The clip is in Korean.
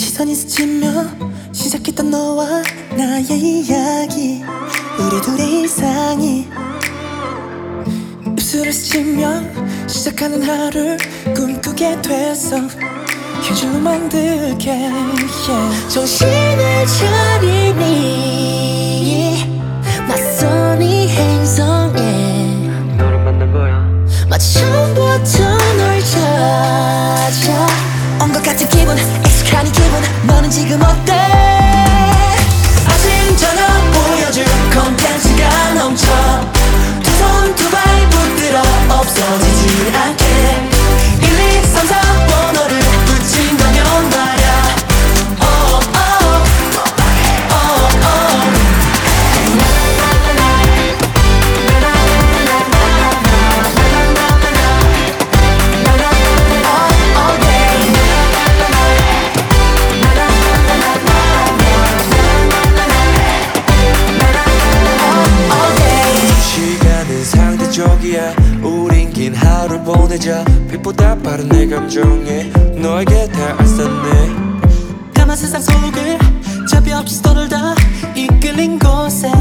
시선이 스치며 시작했던 너와 나의 이야기. 우리 둘의 일상이 입술을 스치며 시작하는 하루 꿈꾸게 됐어 현실로 만들게. Yeah. 정신을 차리니 낯선 이 행성에. 너를 만난 거야? 마치 처음부터 널 찾아. 온 것 같은 기분 지금 어때 보내자 빛보다 빠른 내 감정에 너에게 다 앞섰네. 까만 세상 속을 잡이 없이 떠돌다 이끌린 곳에